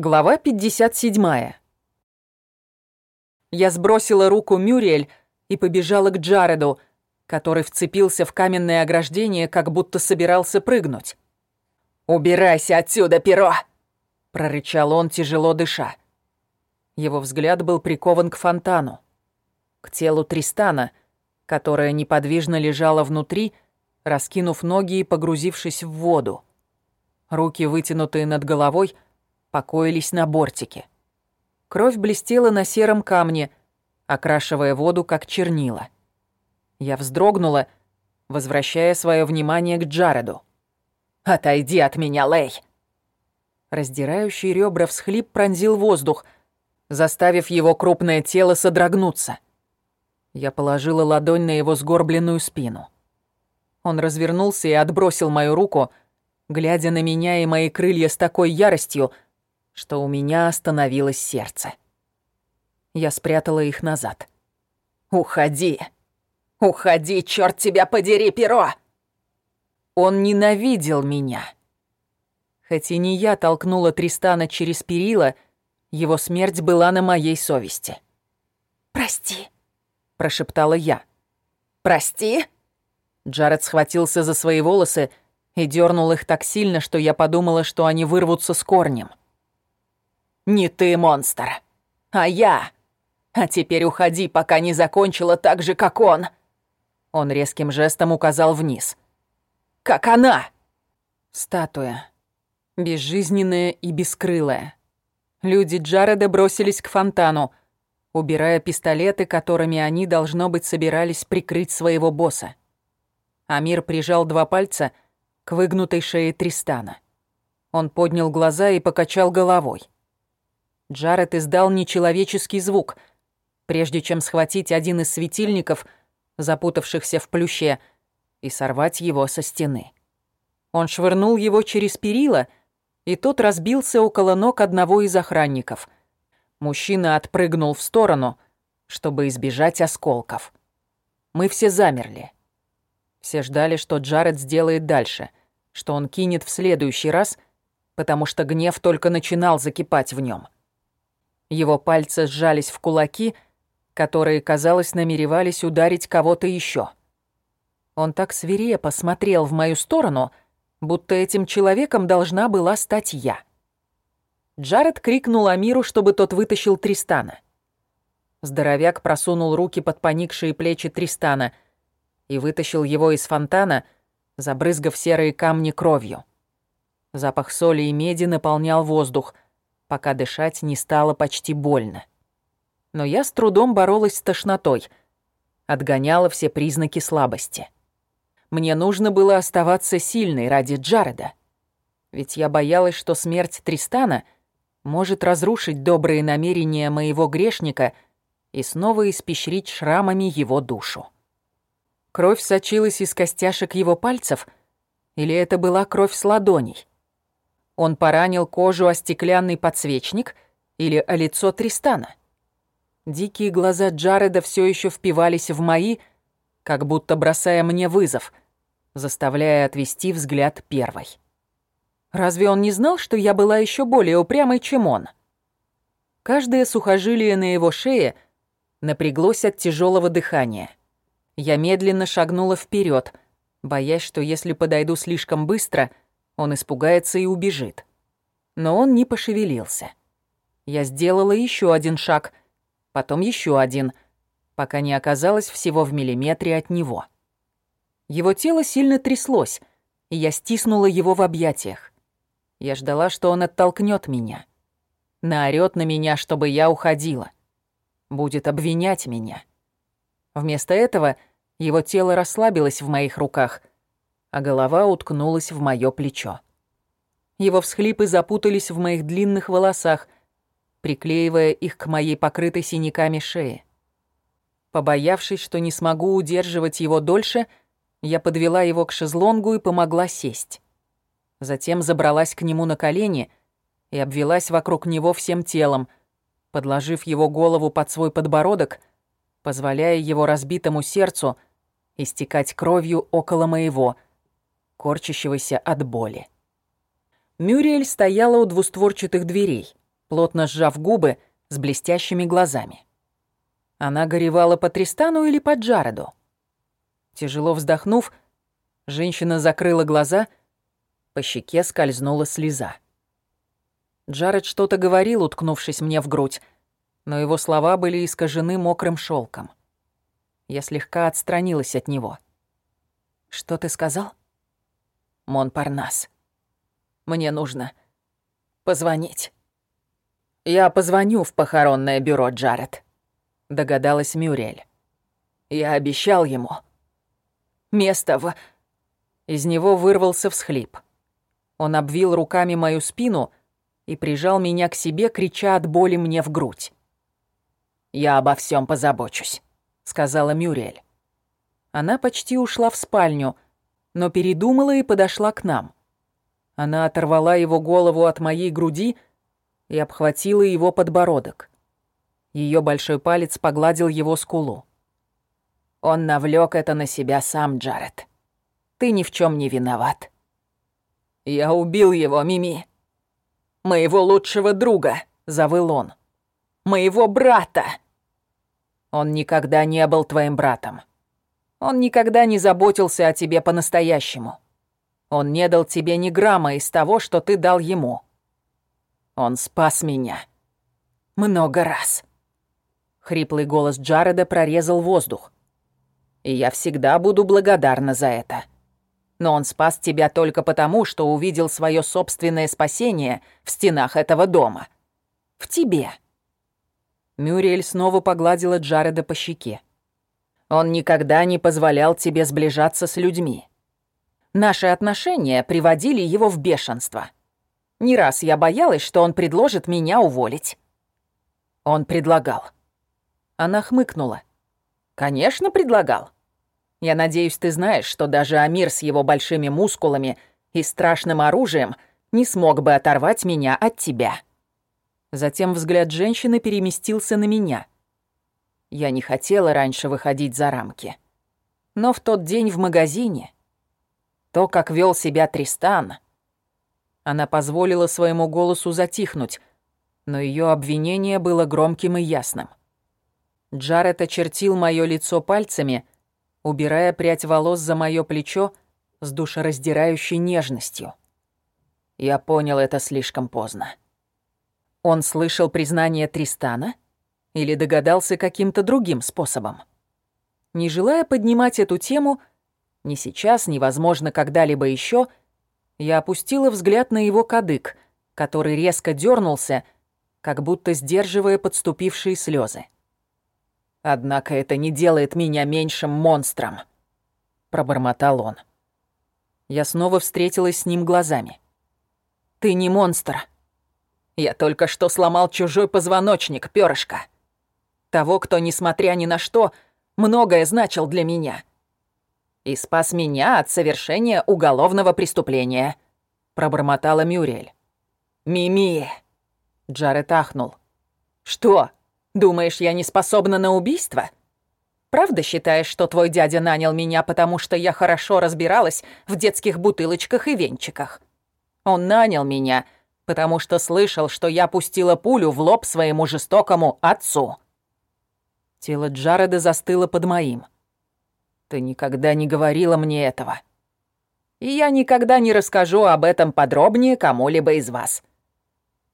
Глава 57. Я сбросила руку Мюриэль и побежала к Джареду, который вцепился в каменное ограждение, как будто собирался прыгнуть. «Убирайся отсюда, перо!» — прорычал он, тяжело дыша. Его взгляд был прикован к фонтану, к телу Тристана, которая неподвижно лежала внутри, раскинув ноги и погрузившись в воду. Руки, вытянутые над головой, — покоились на бортике. Кровь блестела на сером камне, окрашивая воду как чернила. Я вздрогнула, возвращая свое внимание к Джареду. «Отойди от меня, Лей!» Раздирающий ребра всхлип пронзил воздух, заставив его крупное тело содрогнуться. Я положила ладонь на его сгорбленную спину. Он развернулся и отбросил мою руку, глядя на меня и мои крылья с такой яростью, что у меня остановилось сердце. Я спрятала их назад. «Уходи! Уходи, черт тебя подери, перо!» Он ненавидел меня. Хоть и не я толкнула Тристана через перила, его смерть была на моей совести. «Прости», — прошептала я. «Прости?» Джаред схватился за свои волосы и дернул их так сильно, что я подумала, что они вырвутся с корнем. Не ты монстр, а я. А теперь уходи, пока не закончила так же, как он. Он резким жестом указал вниз. Как она? Статуя. Безжизненная и бескрылая. Люди Джареда бросились к фонтану, убирая пистолеты, которыми они, должно быть, собирались прикрыть своего босса. Амир прижал два пальца к выгнутой шее Тристана. Он поднял глаза и покачал головой. Джаред издал нечеловеческий звук, прежде чем схватить один из светильников, запутавшихся в плюще, и сорвать его со стены. Он швырнул его через перила, и тот разбился около ног одного из охранников. Мужчина отпрыгнул в сторону, чтобы избежать осколков. Мы все замерли. Все ждали, что Джаред сделает дальше, что он кинет в следующий раз, потому что гнев только начинал закипать в нем. Его пальцы сжались в кулаки, которые, казалось, намеревались ударить кого-то еще. Он так свирепо смотрел в мою сторону, будто этим человеком должна была стать я. Джаред крикнул Амиру, чтобы тот вытащил Тристана. Здоровяк просунул руки под поникшие плечи Тристана и вытащил его из фонтана, забрызгав серые камни кровью. Запах соли и меди наполнял воздух — пока дышать не стало почти больно. Но я с трудом боролась с тошнотой, отгоняла все признаки слабости. Мне нужно было оставаться сильной ради Джареда. Ведь я боялась, что смерть Тристана может разрушить добрые намерения моего грешника и снова испещрить шрамами его душу. Кровь сочилась из костяшек его пальцев, или это была кровь с ладоней? Он поранил кожу о стеклянный подсвечник или о лицо Тристана. Дикие глаза Джареда все еще впивались в мои, как будто бросая мне вызов, заставляя отвести взгляд первой. Разве он не знал, что я была еще более упрямой, чем он? Каждое сухожилие на его шее напряглось от тяжелого дыхания. Я медленно шагнула вперед, боясь, что если подойду слишком быстро — он испугается и убежит. Но он не пошевелился. Я сделала еще один шаг, потом еще один, пока не оказалась всего в миллиметре от него. Его тело сильно тряслось, и я стиснула его в объятиях. Я ждала, что он оттолкнет меня. Наорёт на меня, чтобы я уходила. Будет обвинять меня. Вместо этого его тело расслабилось в моих руках, а голова уткнулась в моё плечо. Его всхлипы запутались в моих длинных волосах, приклеивая их к моей покрытой синяками шее. Побоявшись, что не смогу удерживать его дольше, я подвела его к шезлонгу и помогла сесть. Затем забралась к нему на колени и обвелась вокруг него всем телом, подложив его голову под свой подбородок, позволяя его разбитому сердцу истекать кровью около моего — корчащегося от боли. Мюриэль стояла у двустворчатых дверей, плотно сжав губы с блестящими глазами. Она горевала по Тристану или по Джареду? Тяжело вздохнув, женщина закрыла глаза, по щеке скользнула слеза. Джаред что-то говорил, уткнувшись мне в грудь, но его слова были искажены мокрым шелком. Я слегка отстранилась от него. «Что ты сказал?» «Монпарнас. Мне нужно позвонить». «Я позвоню в похоронное бюро, Джаред», — догадалась Мюрель. «Я обещал ему. Место в...» Из него вырвался всхлип. Он обвил руками мою спину и прижал меня к себе, крича от боли мне в грудь. «Я обо всем позабочусь», — сказала Мюрель. Она почти ушла в спальню, но передумала и подошла к нам. Она оторвала его голову от моей груди и обхватила его подбородок. Ее большой палец погладил его скулу. Он навлек это на себя сам, Джаред. Ты ни в чем не виноват. Я убил его, Мими. Моего лучшего друга, завыл он. Моего брата. Он никогда не был твоим братом. Он никогда не заботился о тебе по-настоящему. Он не дал тебе ни грамма из того, что ты дал ему. Он спас меня. Много раз. Хриплый голос Джареда прорезал воздух и я всегда буду благодарна за это. Но он спас тебя только потому, что увидел свое собственное спасение в стенах этого дома. В тебе». Мюриэль снова погладила Джареда по щеке. «Он никогда не позволял тебе сближаться с людьми. Наши отношения приводили его в бешенство. Не раз я боялась, что он предложит меня уволить». Он предлагал. Она хмыкнула. «Конечно, предлагал. Я надеюсь, ты знаешь, что даже Амир с его большими мускулами и страшным оружием не смог бы оторвать меня от тебя». Затем взгляд женщины переместился на меня. Я не хотела раньше выходить за рамки. Но в тот день в магазине, то, как вел себя Тристан, она позволила своему голосу затихнуть, но ее обвинение было громким и ясным. Джаред очертил мое лицо пальцами — убирая прядь волос за моё плечо с душераздирающей нежностью. Я понял это слишком поздно. Он слышал признание Тристана или догадался каким-то другим способом? Не желая поднимать эту тему, ни сейчас, ни, возможно, когда-либо еще, я опустила взгляд на его кадык, который резко дернулся, как будто сдерживая подступившие слезы. Однако это не делает меня меньшим монстром, пробормотал он. Я снова встретилась с ним глазами. Ты не монстр. Я только что сломал чужой позвоночник, перышко. Того, кто, несмотря ни на что, многое значил для меня. И спас меня от совершения уголовного преступления, пробормотала Мюрель. Мими! Джаред ахнул. Что? Думаешь, я не способна на убийство? Правда считаешь, что твой дядя нанял меня, потому что я хорошо разбиралась в детских бутылочках и венчиках? Он нанял меня, потому что слышал, что я пустила пулю в лоб своему жестокому отцу. Тело Джареда застыло под моим. Ты никогда не говорила мне этого. И я никогда не расскажу об этом подробнее кому-либо из вас.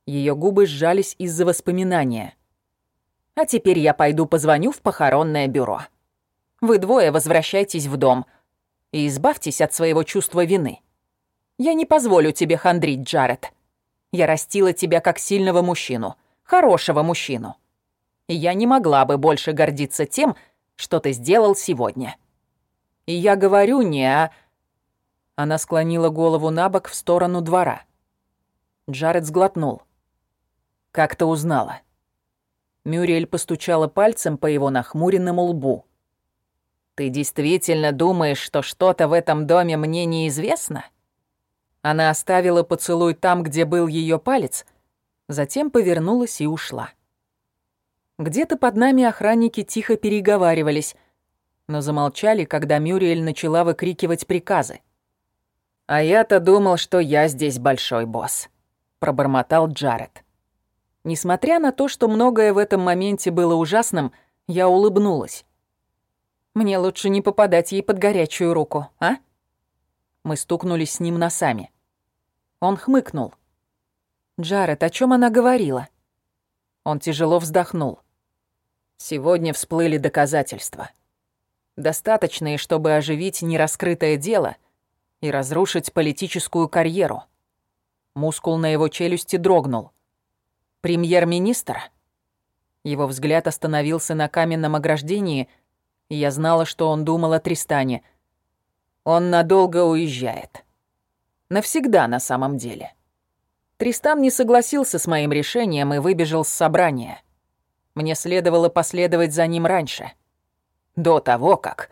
Ее губы сжались из-за воспоминания. А теперь я пойду позвоню в похоронное бюро. Вы двое возвращайтесь в дом и избавьтесь от своего чувства вины. Я не позволю тебе хандрить, Джаред. Я растила тебя как сильного мужчину, хорошего мужчину. Я не могла бы больше гордиться тем, что ты сделал сегодня. И я говорю не о... Она склонила голову на бок в сторону двора. Джаред сглотнул. «Как ты узнала?» Мюриэль постучала пальцем по его нахмуренному лбу. «Ты действительно думаешь, что что-то в этом доме мне неизвестно?» Она оставила поцелуй там, где был ее палец, затем повернулась и ушла. Где-то под нами охранники тихо переговаривались, но замолчали, когда Мюриэль начала выкрикивать приказы. «А я-то думал, что я здесь большой босс», — пробормотал Джаред. Несмотря на то, что многое в этом моменте было ужасным, я улыбнулась. «Мне лучше не попадать ей под горячую руку, а?» Мы стукнулись с ним носами. Он хмыкнул. «Джаред, о чем она говорила?» Он тяжело вздохнул. «Сегодня всплыли доказательства. Достаточные, чтобы оживить нераскрытое дело и разрушить политическую карьеру». Мускул на его челюсти дрогнул. «Премьер-министр?» Его взгляд остановился на каменном ограждении, и я знала, что он думал о Тристане. Он надолго уезжает. Навсегда на самом деле. Тристан не согласился с моим решением и выбежал с собрания. Мне следовало последовать за ним раньше. До того, как...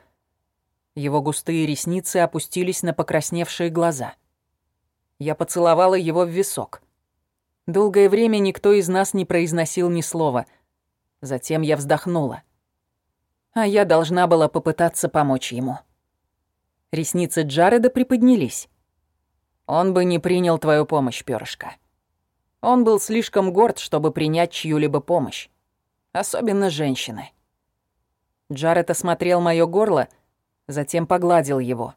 Его густые ресницы опустились на покрасневшие глаза. Я поцеловала его в висок. Долгое время никто из нас не произносил ни слова. Затем я вздохнула. А я должна была попытаться помочь ему. Ресницы Джареда приподнялись. Он бы не принял твою помощь, перышко. Он был слишком горд, чтобы принять чью-либо помощь. Особенно женщины. Джаред осмотрел моё горло, затем погладил его.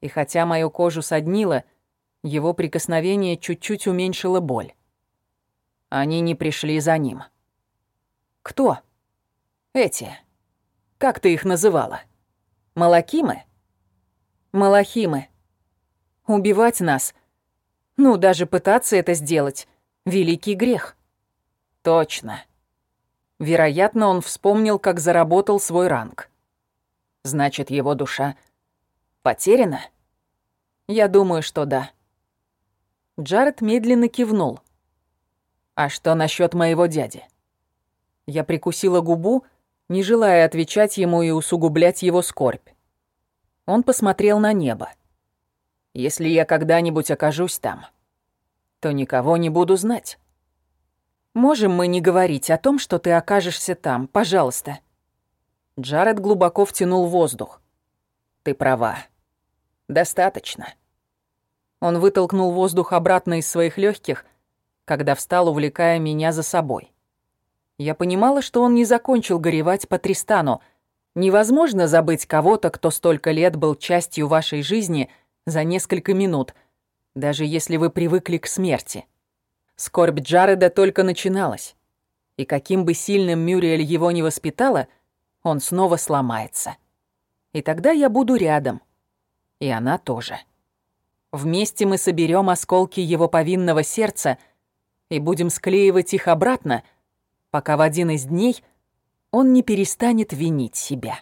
И хотя мою кожу соднило, его прикосновение чуть-чуть уменьшило боль. Они не пришли за ним. Кто? Эти. Как ты их называла? Малакимы? Малахимы. Убивать нас. Ну, даже пытаться это сделать. Великий грех. Точно. Вероятно, он вспомнил, как заработал свой ранг. Значит, его душа потеряна? Я думаю, что да. Джаред медленно кивнул. «А что насчет моего дяди?» Я прикусила губу, не желая отвечать ему и усугублять его скорбь. Он посмотрел на небо. «Если я когда-нибудь окажусь там, то никого не буду знать». «Можем мы не говорить о том, что ты окажешься там, пожалуйста?» Джаред глубоко втянул воздух. «Ты права. Достаточно». Он вытолкнул воздух обратно из своих легких, когда встал, увлекая меня за собой. Я понимала, что он не закончил горевать по Тристану. Невозможно забыть кого-то, кто столько лет был частью вашей жизни за несколько минут, даже если вы привыкли к смерти. Скорбь Джареда только начиналась. И каким бы сильным Мюриэль его не воспитала, он снова сломается. И тогда я буду рядом. И она тоже. Вместе мы соберем осколки его повинного сердца и будем склеивать их обратно, пока в один из дней он не перестанет винить себя.